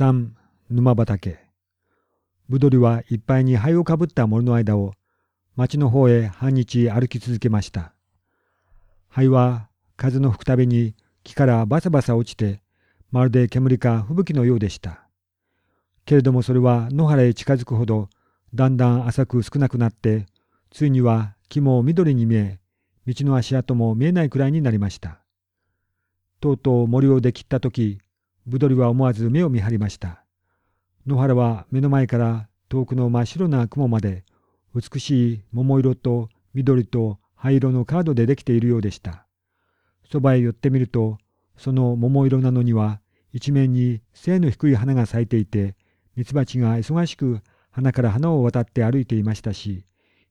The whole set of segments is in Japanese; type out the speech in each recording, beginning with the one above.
3、沼畑。ぶどりはいっぱいに灰をかぶった森の間を町の方へ半日歩き続けました。灰は風の吹くたびに木からバサバサ落ちてまるで煙か吹雪のようでした。けれどもそれは野原へ近づくほどだんだん浅く少なくなってついには木も緑に見え道の足跡も見えないくらいになりました。とうとう森を出切った時ぶどりは思わず目を見張りました。野原は目の前から遠くの真っ白な雲まで美しい桃色と緑と灰色のカードでできているようでした。そばへ寄ってみると、その桃色なのには一面に背の低い花が咲いていて、ミツバチが忙しく花から花を渡って歩いていましたし、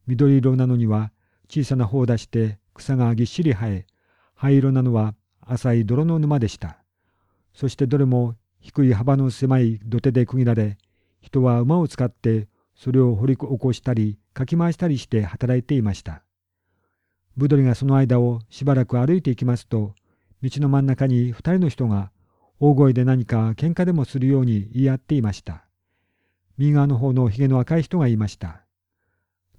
緑色なのには小さな穂を出して草がぎっしり生え、灰色なのは浅い泥の沼でした。そしてどれも低い幅の狭い土手で区切られ、人は馬を使ってそれを掘り起こしたりかき回したりして働いていました。ブドリがその間をしばらく歩いていきますと、道の真ん中に二人の人が大声で何か喧嘩でもするように言い合っていました。右側の方のひげの赤い人が言いました。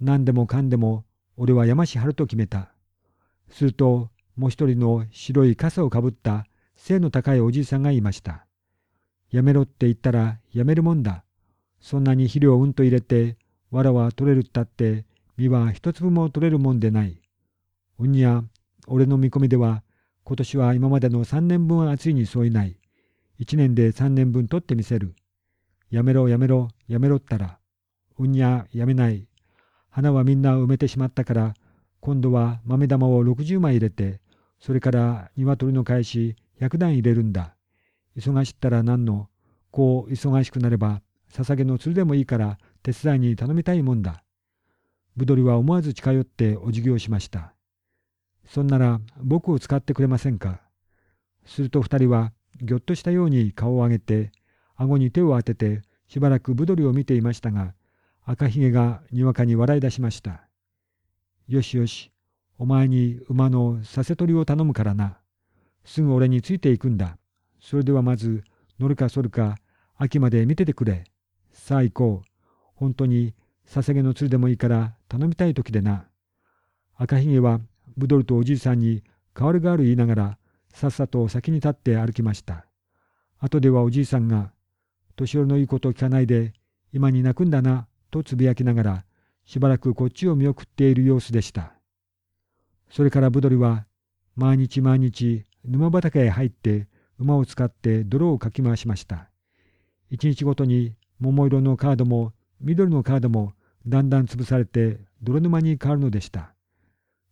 何でもかんでも俺は山師春と決めた。するともう一人の白い傘をかぶった背の高いおじいさんがいました。やめろって言ったらやめるもんだ。そんなに肥料をうんと入れて、藁は取れるったって、実は一粒も取れるもんでない。うんにゃ、俺の見込みでは、今年は今までの三年分は暑いに添えない。一年で三年分取ってみせる。やめろやめろやめろったら。うんにゃ、やめない。花はみんな埋めてしまったから、今度は豆玉を60枚入れて、それから鶏の返し百段入れるんだ。忙しったら何の、こう忙しくなれば捧げの鶴でもいいから手伝いに頼みたいもんだ。ぶどりは思わず近寄ってお辞儀をしました。そんなら僕を使ってくれませんか。すると二人はぎょっとしたように顔を上げて、顎に手を当ててしばらくぶどりを見ていましたが、赤ひげがにわかに笑い出しました。よしよし、お前に馬のさせ取りを頼むからな。すぐ俺についていくんだ。それではまず乗るかそるか秋まで見ててくれ。さあ行こう。本当に捧げの鶴でもいいから頼みたい時でな。赤ひげはブドルとおじいさんに代わる代わる言いながらさっさと先に立って歩きました。後ではおじいさんが年寄りのいいことを聞かないで今に泣くんだなとつぶやきながらしばらくこっちを見送っている様子でした。それからブドリは毎日毎日沼畑へ入って馬を使って泥をかき回しました。一日ごとに桃色のカードも緑のカードもだんだん潰されて泥沼に変わるのでした。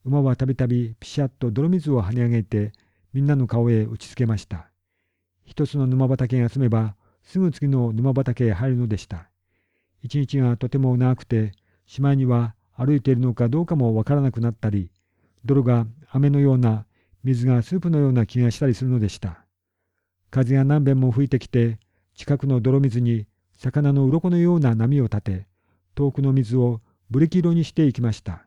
馬はたびたびピシャッと泥水を跳ね上げてみんなの顔へ打ちつけました。一つの沼畑が済めばすぐ次の沼畑へ入るのでした。一日がとても長くてしまいには歩いているのかどうかもわからなくなったり泥が雨のような水がスープのような気がしたりするのでした。風が何遍も吹いてきて近くの泥水に魚の鱗のような波を立て、遠くの水をブレキ色にしていきました。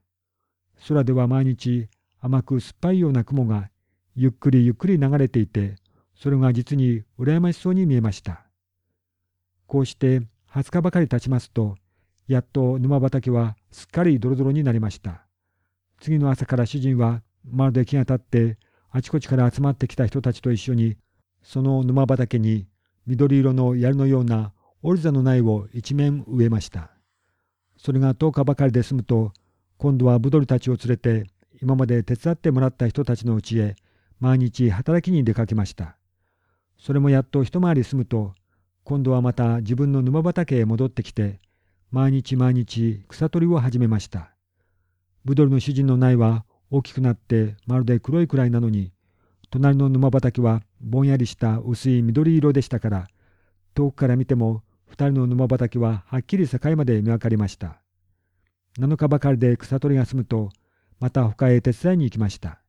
空では毎日甘く酸っぱいような雲がゆっくりゆっくり流れていて、それが実に羨ましそうに見えました。こうして20日ばかり経ちますと、やっと沼畑はすっかりドロドロになりました。次の朝から主人はまるで気が立ってあちこちから集まってきた人たちと一緒にその沼畑に緑色の槍のようなオルザの苗を一面植えました。それが10日ばかりで済むと、今度はブドリたちを連れて、今まで手伝ってもらった人たちのうちへ、毎日働きに出かけました。それもやっと一回り済むと、今度はまた自分の沼畑へ戻ってきて、毎日毎日草取りを始めました。ブドリの主人の苗は大きくなってまるで黒いくらいなのに、隣の沼畑はぼんやりした薄い緑色でしたから、遠くから見ても二人の沼畑ははっきり境まで見分かりました。7日ばかりで草取りが済むと、また他へ手伝いに行きました。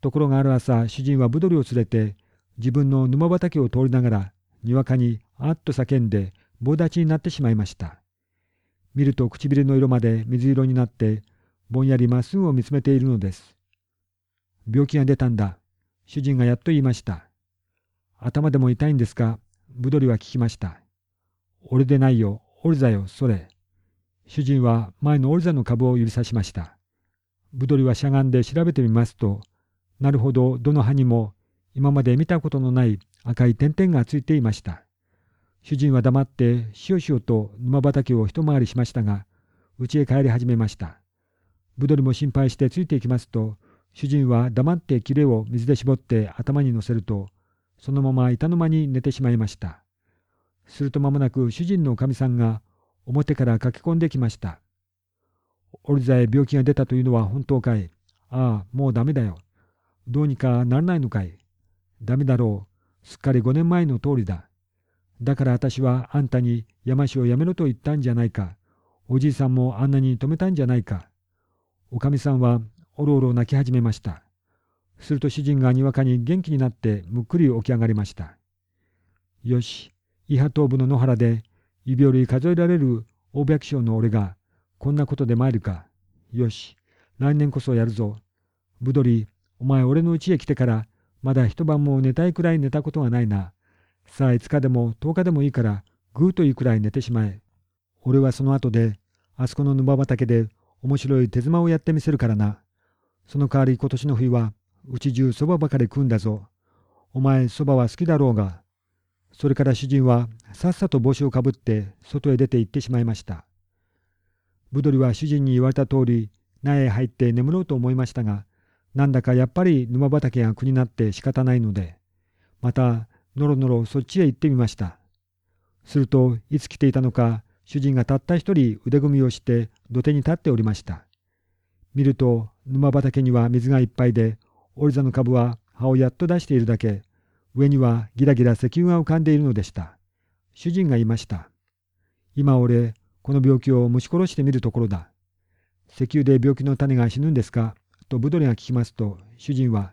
ところがある朝、主人はブドリを連れて、自分の沼畑を通りながら、にわかにあっと叫んで棒立ちになってしまいました。見ると唇の色まで水色になって、ぼんやりまっすぐを見つめているのです。病気が出たんだ。主人がやっと言いました。頭でも痛いんですか？ブドリは聞きました。俺でないよ、オルザよ、それ。主人は前のオルザの株を指さしました。ブドリはしゃがんで調べてみますと、なるほど、どの葉にも今まで見たことのない赤い点々がついていました。主人は黙ってしおしおと沼畑を一回りしましたが、家へ帰り始めました。ブドリも心配してついていきますと、主人は黙って切れを水で絞って頭に乗せると、そのまま板の間に寝てしまいました。すると間もなく主人のおかみさんが表から駆け込んできました。オルザへ病気が出たというのは本当かいああ、もうダメだよ。どうにかならないのかいダメだろう。すっかり5年前の通りだ。だから私はあんたに山師をやめろと言ったんじゃないか。おじいさんもあんなに止めたんじゃないか。おかみさんはおろおろ泣き始めました。すると主人がにわかに元気になってむっくり起き上がりました。よし、伊波東部の野原で指折り数えられる大百姓の俺がこんなことで参るか。よし、来年こそやるぞ。ぶどり、お前俺の家へ来てからまだ一晩も寝たいくらい寝たことがないな。さあ5日でも10日でもいいからぐーといいくらい寝てしまえ。俺はその後であそこの沼畑で面白い手妻をやってみせるからな。その代わり今年の冬はうち中そばばかり食うんだぞ。お前そばは好きだろうが。それから主人はさっさと帽子をかぶって外へ出て行ってしまいました。ブドリは主人に言われた通り苗へ入って眠ろうと思いましたが、なんだかやっぱり沼畑が苦になって仕方ないので、またのろのろそっちへ行ってみました。するといつ来ていたのか主人がたった一人腕組みをして土手に立っておりました。見ると沼畑には水がいっぱいで、オリザの株は葉をやっと出しているだけ、上にはギラギラ石油が浮かんでいるのでした。主人がいました。今俺、この病気を虫殺してみるところだ。石油で病気の種が死ぬんですか？とブドリが聞きますと、主人は、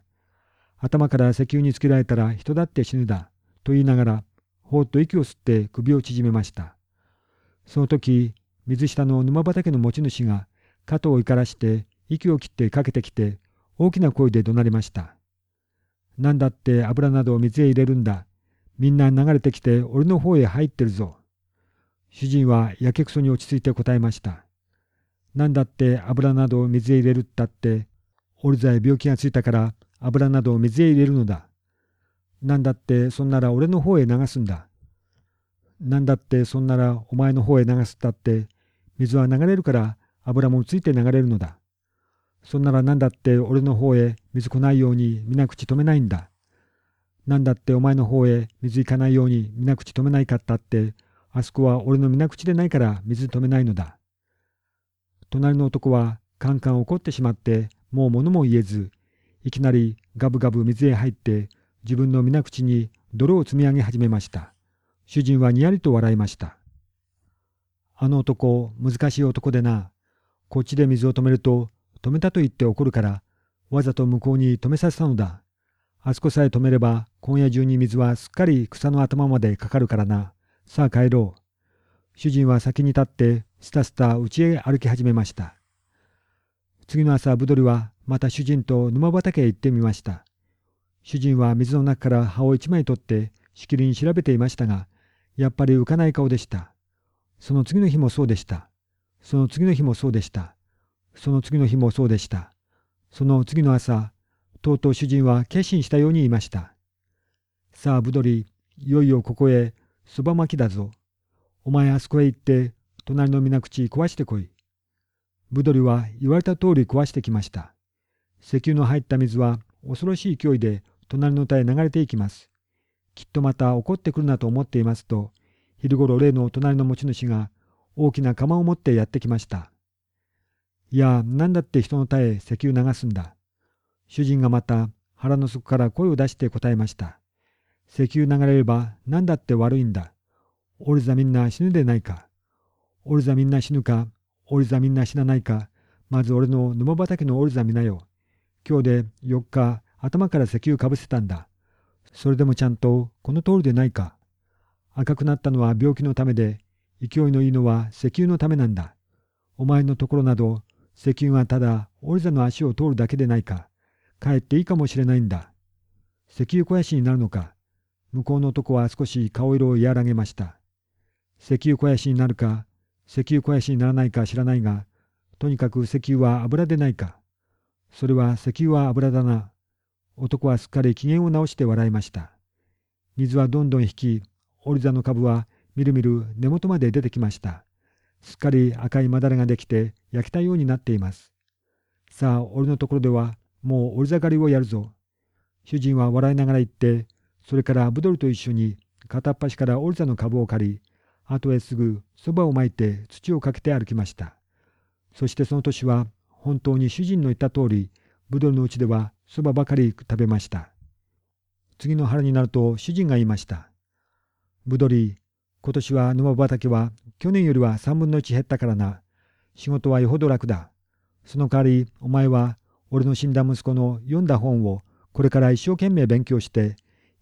頭から石油につけられたら人だって死ぬだ。と言いながら、ほーっと息を吸って首を縮めました。その時、水下の沼畑の持ち主が肩を怒らして息を切ってかけてきて大きな声で怒鳴りました。なんだって油などを水へ入れるんだ。みんな流れてきて俺の方へ入ってるぞ。主人はやけくそに落ち着いて答えました。なんだって油などを水へ入れるったって、オルザへ病気がついたから油などを水へ入れるのだ。なんだってそんなら俺の方へ流すんだ。なんだってそんならお前の方へ流すったって水は流れるから油もついて流れるのだ。そんならなんだって俺の方へ水来ないように皆口止めないんだ。なんだってお前の方へ水行かないように皆口止めないかったって、あそこは俺の皆口でないから水止めないのだ。隣の男はカンカン怒ってしまってもう物も言えず、いきなりガブガブ水へ入って自分の皆口に泥を積み上げ始めました。主人はにやりと笑いました。あの男、難しい男でな。こっちで水を止めると、止めたと言って怒るから、わざと向こうに止めさせたのだ。あそこさえ止めれば、今夜中に水はすっかり草の頭までかかるからな。さあ帰ろう。主人は先に立って、スタスタ家へ歩き始めました。次の朝、ブドリはまた主人と沼畑へ行ってみました。主人は水の中から葉を一枚取ってしきりに調べていましたが、やっぱり浮かない顔でした。その次の日もそうでした。その次の日もそうでした。その次の日もそうでした。その次の朝、とうとう主人は決心したように言いました。さあ、ブドリ、いよいよここへ、そば巻きだぞ。お前あそこへ行って、隣の水口壊してこい。ブドリは言われた通り壊してきました。石油の入った水は恐ろしい勢いで隣の田へ流れていきます。きっとまた怒ってくるなと思っていますと、昼ごろ例の隣の持ち主が大きな釜を持ってやってきました。いや、なんだって人の田へ石油流すんだ。主人がまた腹の底から声を出して答えました。石油流れれば何だって悪いんだ。オルザみんな死ぬでないか。オルザみんな死ぬか、オルザみんな死なないか、まず俺の沼畑のオルザ見なよ。今日で4日頭から石油かぶせたんだ。それでもちゃんとこの通りでないか。赤くなったのは病気のためで、勢いのいいのは石油のためなんだ。お前のところなど、石油がただオルザの足を通るだけでないか。かえっていいかもしれないんだ。石油肥やしになるのか。向こうの男は少し顔色を和らげました。石油肥やしになるか、石油肥やしにならないか知らないが、とにかく石油は油でないか。それは石油は油だな。男はすっかり機嫌を直して笑いました。水はどんどん引き、オリザの株はみるみる根元まで出てきました。すっかり赤いまだらができて焼けたようになっています。さあ、俺のところではもう折り盛りをやるぞ。主人は笑いながら言って、それからブドルと一緒に片っ端からオルザの株を借り、後へすぐそばをまいて土をかけて歩きました。そしてその年は本当に主人の言った通り、ブドルのうちではそばばかり食べました。次の春になると主人が言いました。ブドリ、今年は沼畑は去年よりは三分の一減ったからな。仕事はよほど楽だ。その代わりお前は俺の死んだ息子の読んだ本をこれから一生懸命勉強して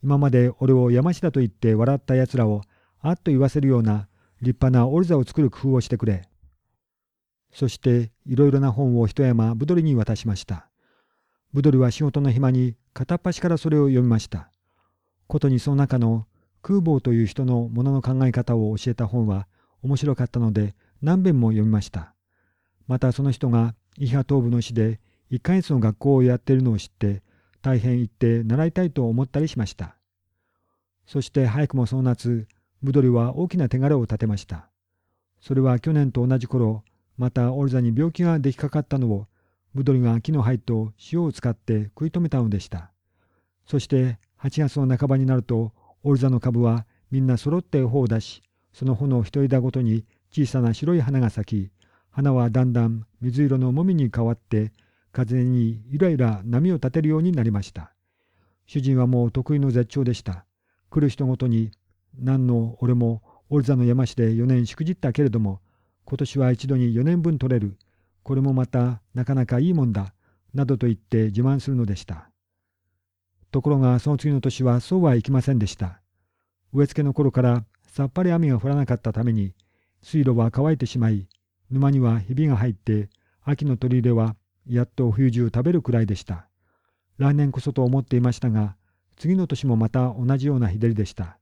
今まで俺を山師だと言って笑った奴らをあっと言わせるような立派なオルザを作る工夫をしてくれ。そしていろいろな本を一山ブドリに渡しました。ブドリは仕事の暇に片っ端からそれを読みました。ことにその中の空母という人のものの考え方を教えた本は面白かったので何遍も読みました。またその人がイハ東部の市で1ヶ月の学校をやっているのを知って大変行って習いたいと思ったりしました。そして早くもその夏、ブドリは大きな手柄を立てました。それは去年と同じ頃、またオルザに病気ができかかったのを、ブドリが木の灰と塩を使って食い止めたのでした。そして8月の半ばになると、オルザの株はみんな揃って穂を出し、その穂の一枝ごとに小さな白い花が咲き、花はだんだん水色のもみに変わって、風にゆらゆら波を立てるようになりました。主人はもう得意の絶頂でした。来る人ごとに、何の俺もオルザの山市で4年しくじったけれども、今年は一度に4年分取れる。これもまたなかなかいいもんだ。などと言って自慢するのでした。ところがその次の年はそうはいきませんでした。植え付けの頃からさっぱり雨が降らなかったために、水路は乾いてしまい、沼にはひびが入って、秋の取り入れはやっと冬中食べるくらいでした。来年こそと思っていましたが、次の年もまた同じような日照りでした。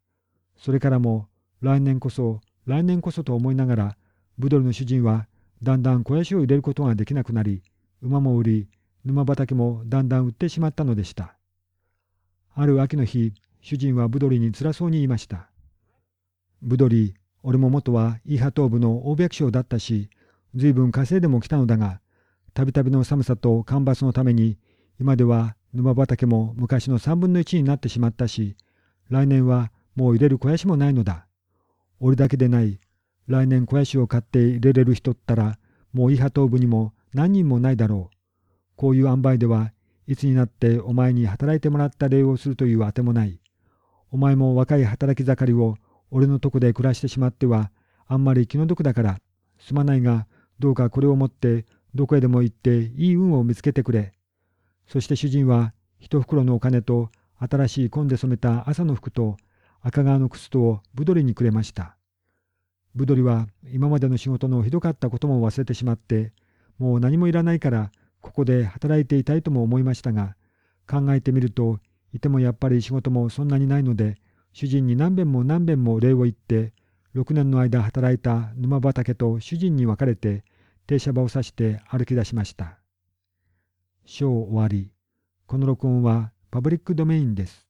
それからも、来年こそ、来年こそと思いながら、ブドルの主人はだんだん肥やしを入れることができなくなり、馬も売り、沼畑もだんだん売ってしまったのでした。ある秋の日、主人はブドリに辛そうに言いました。ブドリ、俺も元はイーハ東部の大百姓だったし、随分稼いでも来たのだが、たびたびの寒さと干ばつのために、今では沼畑も昔の3分の1になってしまったし、来年はもう入れる肥やしもないのだ。俺だけでない。来年肥やしを買って入れれる人ったら、もうイーハ東部にも何人もないだろう。こういう塩梅ではいつになってお前に働いてもらった礼をするというあてもない。お前も若い働き盛りを俺のとこで暮らしてしまってはあんまり気の毒だからすまないがどうかこれを持ってどこへでも行っていい運を見つけてくれ。そして主人は一袋のお金と新しい紺で染めた朝の服と赤革の靴とをブドリにくれました。ブドリは今までの仕事のひどかったことも忘れてしまってもう何もいらないからここで働いていたいとも思いましたが、考えてみると、いてもやっぱり仕事もそんなにないので、主人に何遍も何遍も礼を言って、6年の間働いた沼畑と主人に別れて、停車場を指して歩き出しました。章終わり。この録音はパブリックドメインです。